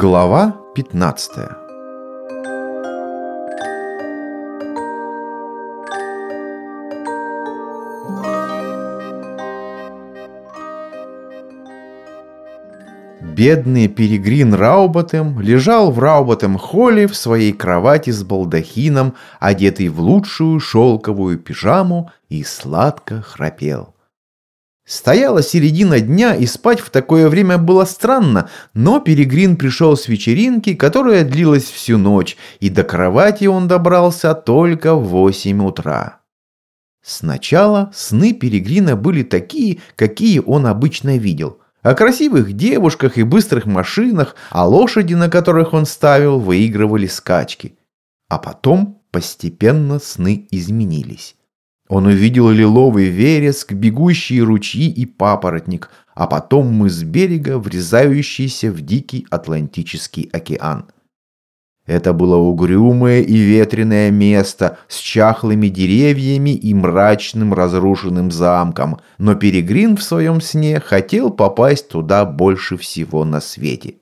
Глава 15 Бедный Перегрин Рауботем лежал в Рауботем-холле в своей кровати с балдахином, одетый в лучшую шелковую пижаму, и сладко храпел. Стояла середина дня, и спать в такое время было странно, но Перегрин пришел с вечеринки, которая длилась всю ночь, и до кровати он добрался только в восемь утра. Сначала сны Перегрина были такие, какие он обычно видел. О красивых девушках и быстрых машинах, а лошади, на которых он ставил, выигрывали скачки. А потом постепенно сны изменились. Он увидел лиловый вереск, бегущие ручьи и папоротник, а потом мыс берега, врезающийся в дикий Атлантический океан. Это было угрюмое и ветреное место с чахлыми деревьями и мрачным разрушенным замком, но Перегрин в своем сне хотел попасть туда больше всего на свете.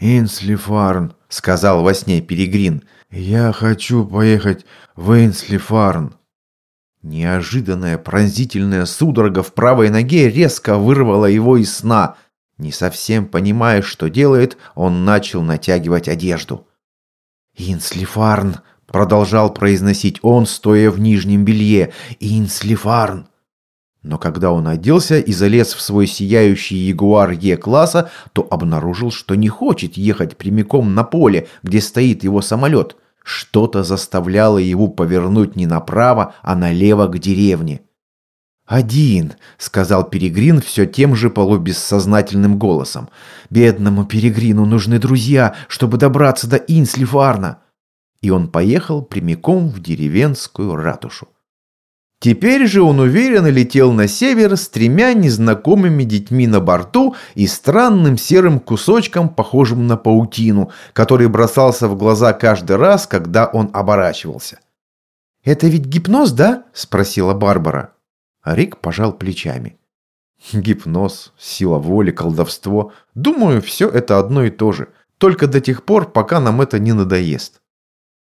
«Инслифарн», — сказал во сне Перегрин, — «я хочу поехать в Инслифарн». Неожиданная пронзительная судорога в правой ноге резко вырвала его из сна. Не совсем понимая, что делает, он начал натягивать одежду. «Инслифарн!» — продолжал произносить он, стоя в нижнем белье. «Инслифарн!» Но когда он оделся и залез в свой сияющий ягуар Е-класса, то обнаружил, что не хочет ехать прямиком на поле, где стоит его самолет — что-то заставляло его повернуть не направо, а налево к деревне. «Один», — сказал Перегрин все тем же полубессознательным голосом. «Бедному Перегрину нужны друзья, чтобы добраться до Инслифарна». И он поехал прямиком в деревенскую ратушу. Теперь же он уверенно летел на север с тремя незнакомыми детьми на борту и странным серым кусочком, похожим на паутину, который бросался в глаза каждый раз, когда он оборачивался. «Это ведь гипноз, да?» – спросила Барбара. Рик пожал плечами. «Гипноз, сила воли, колдовство. Думаю, все это одно и то же. Только до тех пор, пока нам это не надоест».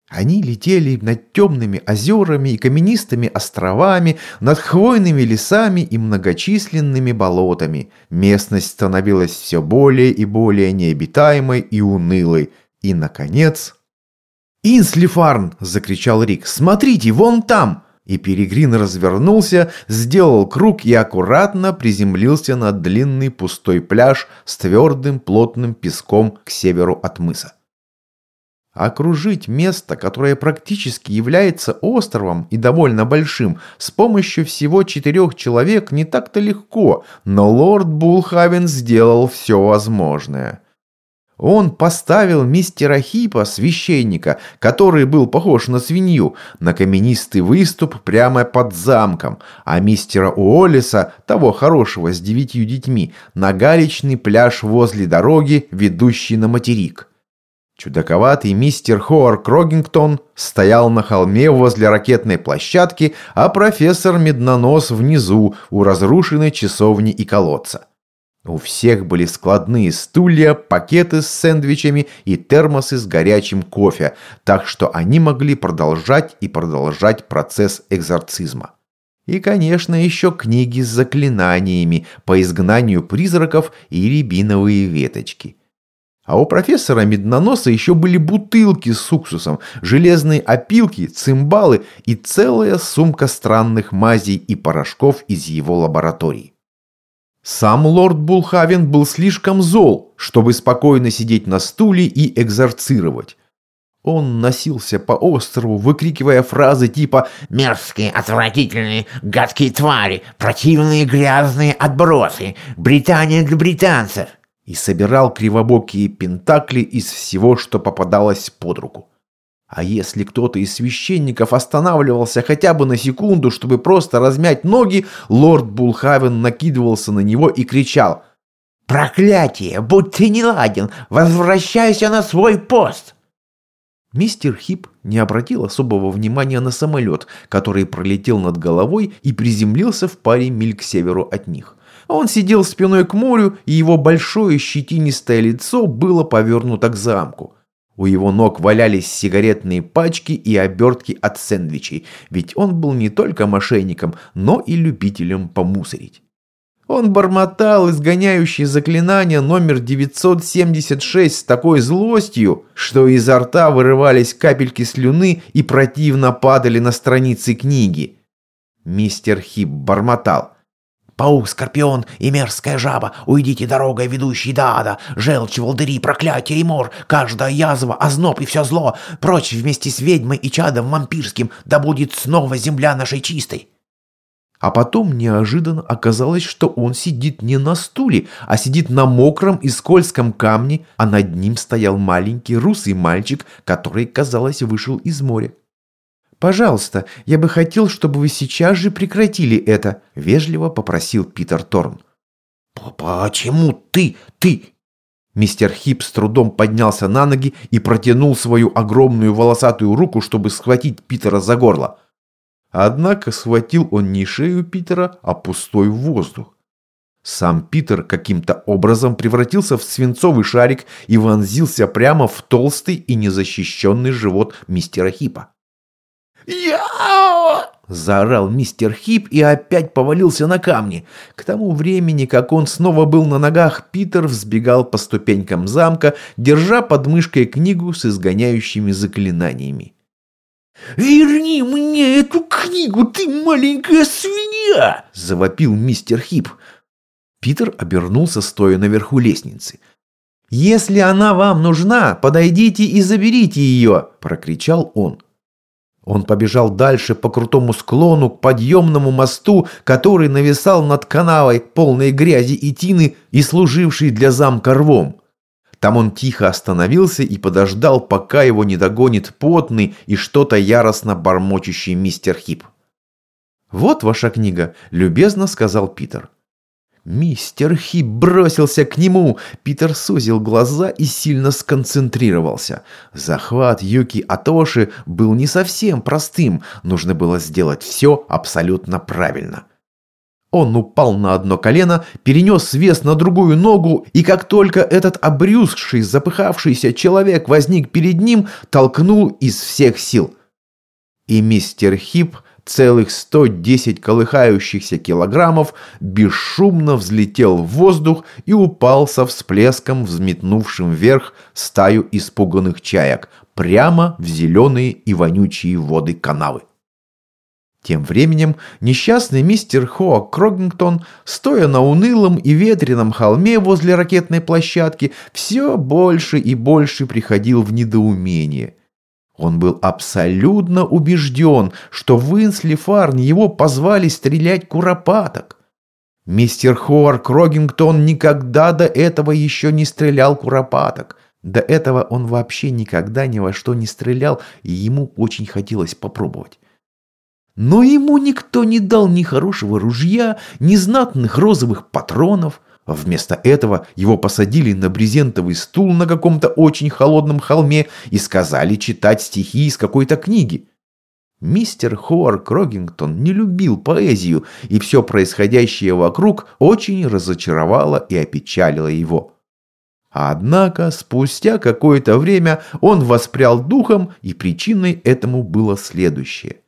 Они летели над темными озерами и каменистыми островами, над хвойными лесами и многочисленными болотами. Местность становилась все более и более необитаемой и унылой. И, наконец... «Инслифарн!» – закричал Рик. «Смотрите, вон там!» И Перегрин развернулся, сделал круг и аккуратно приземлился на длинный пустой пляж с твердым плотным песком к северу от мыса. Окружить место, которое практически является островом и довольно большим, с помощью всего четырех человек не так-то легко, но лорд Булхавен сделал все возможное. Он поставил мистера Хипа, священника, который был похож на свинью, на каменистый выступ прямо под замком, а мистера Уоллеса, того хорошего с девятью детьми, на галечный пляж возле дороги, ведущей на материк. Чудаковатый мистер Хоар Крогингтон стоял на холме возле ракетной площадки, а профессор Меднонос внизу, у разрушенной часовни и колодца. У всех были складные стулья, пакеты с сэндвичами и термосы с горячим кофе, так что они могли продолжать и продолжать процесс экзорцизма. И, конечно, еще книги с заклинаниями по изгнанию призраков и рябиновые веточки. А у профессора Медноноса еще были бутылки с уксусом, железные опилки, цимбалы и целая сумка странных мазей и порошков из его лаборатории. Сам лорд Булхавен был слишком зол, чтобы спокойно сидеть на стуле и экзорцировать. Он носился по острову, выкрикивая фразы типа «Мерзкие, отвратительные, гадкие твари, противные грязные отбросы, Британия для британцев» и собирал кривобокие пентакли из всего, что попадалось под руку. А если кто-то из священников останавливался хотя бы на секунду, чтобы просто размять ноги, лорд Булхавен накидывался на него и кричал «Проклятие! Будь ты неладен! Возвращайся на свой пост!» Мистер Хип не обратил особого внимания на самолет, который пролетел над головой и приземлился в паре миль к северу от них. Он сидел спиной к морю, и его большое щетинистое лицо было повернуто к замку. У его ног валялись сигаретные пачки и обертки от сэндвичей, ведь он был не только мошенником, но и любителем помусорить. Он бормотал изгоняющие заклинания номер 976 с такой злостью, что изо рта вырывались капельки слюны и противно падали на страницы книги. Мистер Хип бормотал. Паук, скорпион и мерзкая жаба, уйдите дорогой, ведущей до ада, желчь, волдыри, проклятие и мор, каждая язва, озноб и все зло, прочь вместе с ведьмой и чадом вампирским, да будет снова земля нашей чистой. А потом неожиданно оказалось, что он сидит не на стуле, а сидит на мокром и скользком камне, а над ним стоял маленький русый мальчик, который, казалось, вышел из моря. «Пожалуйста, я бы хотел, чтобы вы сейчас же прекратили это», – вежливо попросил Питер Торн. «Почему ты, ты?» Мистер Хип с трудом поднялся на ноги и протянул свою огромную волосатую руку, чтобы схватить Питера за горло. Однако схватил он не шею Питера, а пустой воздух. Сам Питер каким-то образом превратился в свинцовый шарик и вонзился прямо в толстый и незащищенный живот мистера Хипа. «Я!» – заорал мистер Хип и опять повалился на камни. К тому времени, как он снова был на ногах, Питер взбегал по ступенькам замка, держа под мышкой книгу с изгоняющими заклинаниями. «Верни мне эту книгу, ты маленькая свинья!» – завопил мистер Хип. Питер обернулся, стоя наверху лестницы. «Если она вам нужна, подойдите и заберите ее!» – прокричал он. Он побежал дальше по крутому склону к подъемному мосту, который нависал над канавой, полной грязи и тины и служивший для замка рвом. Там он тихо остановился и подождал, пока его не догонит потный и что-то яростно бормочущий мистер Хип. «Вот ваша книга», – любезно сказал Питер. Мистер Хип бросился к нему. Питер сузил глаза и сильно сконцентрировался. Захват Юки Атоши был не совсем простым. Нужно было сделать все абсолютно правильно. Он упал на одно колено, перенес вес на другую ногу, и как только этот обрюзгший, запыхавшийся человек возник перед ним, толкнул из всех сил. И мистер Хип, целых 110 колыхающихся килограммов, бесшумно взлетел в воздух и упал со всплеском, взметнувшим вверх стаю испуганных чаек, прямо в зеленые и вонючие воды канавы. Тем временем несчастный мистер Хоа Крогингтон, стоя на унылом и ветреном холме возле ракетной площадки, все больше и больше приходил в недоумение. Он был абсолютно убежден, что в Инсли Фарн его позвали стрелять куропаток. Мистер Хоар Крогингтон никогда до этого еще не стрелял куропаток. До этого он вообще никогда ни во что не стрелял, и ему очень хотелось попробовать. Но ему никто не дал ни хорошего ружья, ни знатных розовых патронов. Вместо этого его посадили на брезентовый стул на каком-то очень холодном холме и сказали читать стихи из какой-то книги. Мистер Хоар Крогингтон не любил поэзию, и все происходящее вокруг очень разочаровало и опечалило его. Однако спустя какое-то время он воспрял духом, и причиной этому было следующее –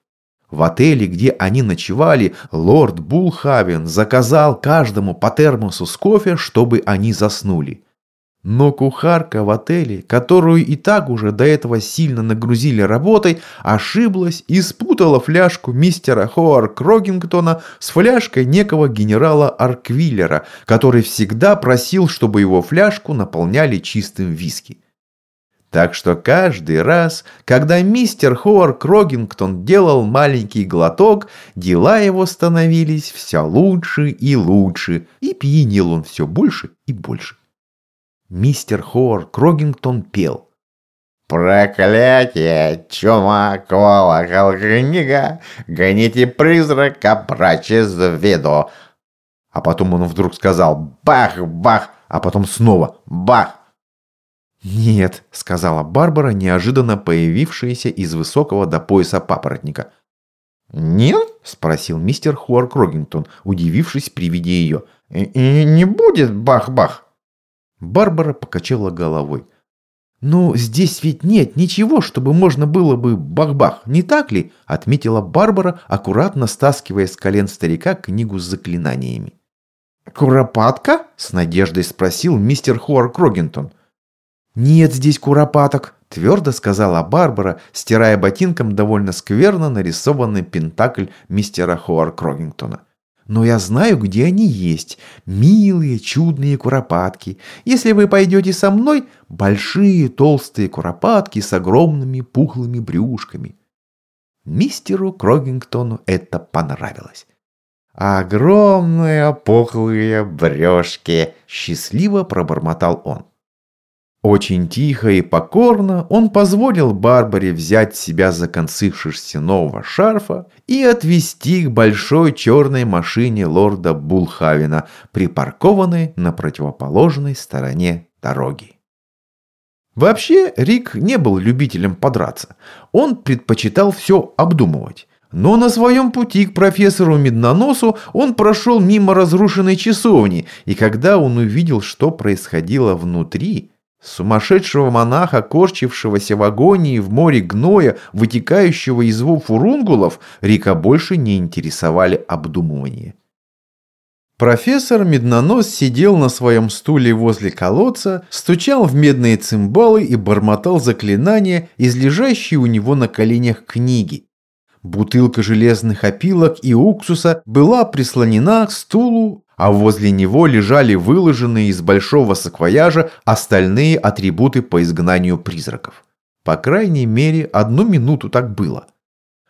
в отеле, где они ночевали, лорд Булхавен заказал каждому по термосу с кофе, чтобы они заснули. Но кухарка в отеле, которую и так уже до этого сильно нагрузили работой, ошиблась и спутала фляжку мистера Хоар Крогингтона с фляжкой некого генерала Арквиллера, который всегда просил, чтобы его фляжку наполняли чистым виски. Так что каждый раз, когда мистер Ховар Крогингтон делал маленький глоток, дела его становились все лучше и лучше, и пьянел он все больше и больше. Мистер Ховар Крогингтон пел. «Проклятие! Чума, колокол, книга! Гоните призрака прочь из виду!» А потом он вдруг сказал «бах-бах», а потом снова «бах». «Нет», — сказала Барбара, неожиданно появившаяся из высокого до пояса папоротника. «Нет?» — спросил мистер Хуар Крогингтон, удивившись при виде ее. И, не будет бах-бах. Барбара покачала головой. «Ну, здесь ведь нет ничего, чтобы можно было бы бах-бах, не так ли?» отметила Барбара, аккуратно стаскивая с колен старика книгу с заклинаниями. «Куропатка?» – с надеждой спросил мистер Хуар Крогентон. «Нет здесь куропаток», – твердо сказала Барбара, стирая ботинком довольно скверно нарисованный пентакль мистера Хуар Крогингтона. «Но я знаю, где они есть. Милые, чудные куропатки. Если вы пойдете со мной, большие толстые куропатки с огромными пухлыми брюшками». Мистеру Крогингтону это понравилось. «Огромные пухлые брюшки!» – счастливо пробормотал он. Очень тихо и покорно он позволил Барбаре взять себя за концы шерстяного шарфа и отвезти к большой черной машине лорда Булхавина, припаркованной на противоположной стороне дороги. Вообще, Рик не был любителем подраться. Он предпочитал все обдумывать. Но на своем пути к профессору Медноносу он прошел мимо разрушенной часовни, и когда он увидел, что происходило внутри, Сумасшедшего монаха, корчившегося в агонии в море гноя, вытекающего из его фурунгулов, Рика больше не интересовали обдумывания. Профессор Меднонос сидел на своем стуле возле колодца, стучал в медные цимбалы и бормотал заклинания из лежащей у него на коленях книги. Бутылка железных опилок и уксуса была прислонена к стулу, а возле него лежали выложенные из большого саквояжа остальные атрибуты по изгнанию призраков. По крайней мере, одну минуту так было.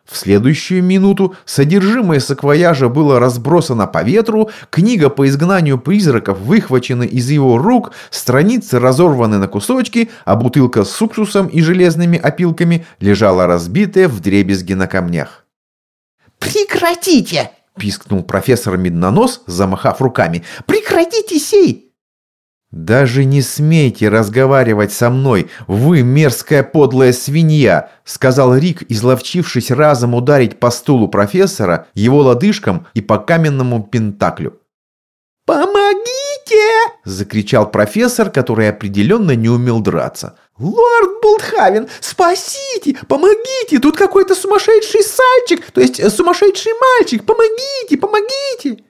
В следующую минуту содержимое саквояжа было разбросано по ветру, книга по изгнанию призраков выхвачена из его рук, страницы разорваны на кусочки, а бутылка с уксусом и железными опилками лежала разбитая в дребезги на камнях. «Прекратите!» Пискнул профессор Меднонос, замахав руками. «Прекратите сей!» «Даже не смейте разговаривать со мной, вы мерзкая подлая свинья!» сказал Рик, изловчившись разом ударить по стулу профессора, его лодыжкам и по каменному пентаклю. «Помогите!» – закричал профессор, который определенно не умел драться. «Лорд Бултхавен, спасите! Помогите! Тут какой-то сумасшедший сальчик, то есть э, сумасшедший мальчик! Помогите! Помогите!»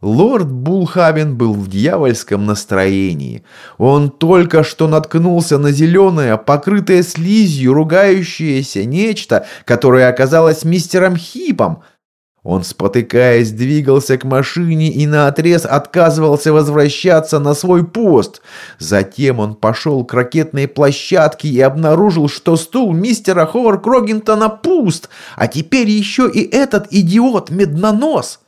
Лорд Булхавен был в дьявольском настроении. Он только что наткнулся на зеленое, покрытое слизью, ругающееся нечто, которое оказалось мистером Хипом, он, спотыкаясь, двигался к машине и наотрез отказывался возвращаться на свой пост. Затем он пошел к ракетной площадке и обнаружил, что стул мистера Ховар Крогинтона пуст, а теперь еще и этот идиот Меднонос.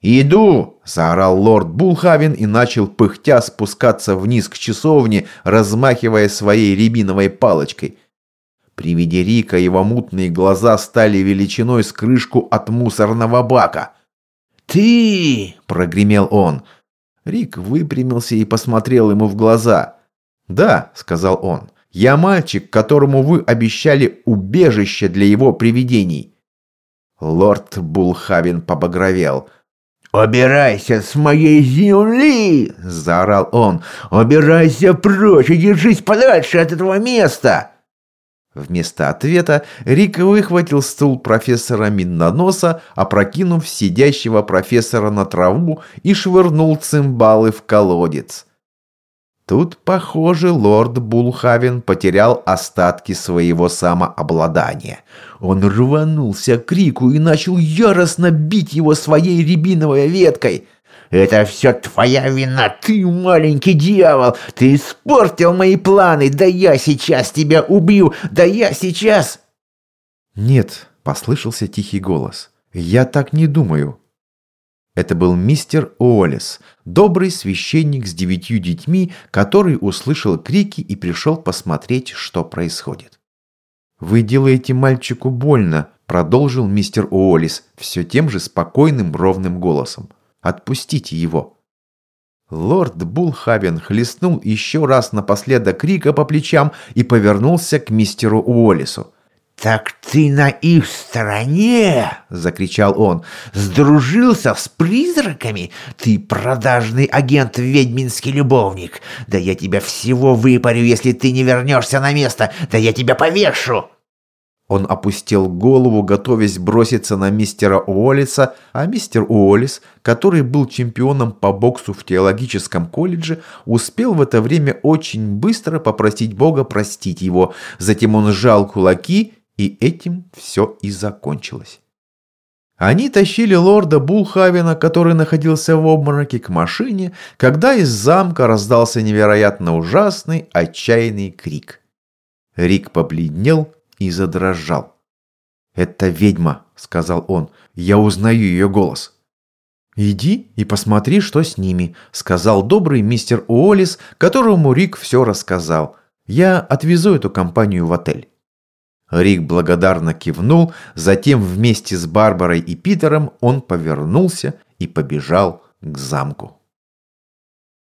«Иду!» – заорал лорд Булхавен и начал пыхтя спускаться вниз к часовне, размахивая своей рябиновой палочкой – при виде Рика его мутные глаза стали величиной с крышку от мусорного бака. «Ты!» – прогремел он. Рик выпрямился и посмотрел ему в глаза. «Да», – сказал он, – «я мальчик, которому вы обещали убежище для его привидений». Лорд Булхавин побагровел. «Убирайся с моей земли!» – заорал он. «Убирайся прочь и держись подальше от этого места!» Вместо ответа Рик выхватил стул профессора Минноноса, опрокинув сидящего профессора на траву и швырнул цимбалы в колодец. Тут, похоже, лорд Булхавен потерял остатки своего самообладания. Он рванулся к Рику и начал яростно бить его своей рябиновой веткой – это все твоя вина, ты маленький дьявол! Ты испортил мои планы! Да я сейчас тебя убью! Да я сейчас...» «Нет», — послышался тихий голос. «Я так не думаю». Это был мистер Уоллес, добрый священник с девятью детьми, который услышал крики и пришел посмотреть, что происходит. «Вы делаете мальчику больно», — продолжил мистер Уоллес все тем же спокойным ровным голосом. Отпустите его!» Лорд Булхабен хлестнул еще раз напоследок крика по плечам и повернулся к мистеру Уоллису. «Так ты на их стороне!» — закричал он. «Сдружился с призраками? Ты продажный агент ведьминский любовник! Да я тебя всего выпарю, если ты не вернешься на место! Да я тебя повешу!» Он опустил голову, готовясь броситься на мистера Уоллиса, а мистер Уоллис, который был чемпионом по боксу в теологическом колледже, успел в это время очень быстро попросить Бога простить его. Затем он сжал кулаки, и этим все и закончилось. Они тащили лорда Булхавена, который находился в обмороке, к машине, когда из замка раздался невероятно ужасный, отчаянный крик. Рик побледнел, и задрожал. «Это ведьма», — сказал он. «Я узнаю ее голос». «Иди и посмотри, что с ними», — сказал добрый мистер Уоллес, которому Рик все рассказал. «Я отвезу эту компанию в отель». Рик благодарно кивнул, затем вместе с Барбарой и Питером он повернулся и побежал к замку.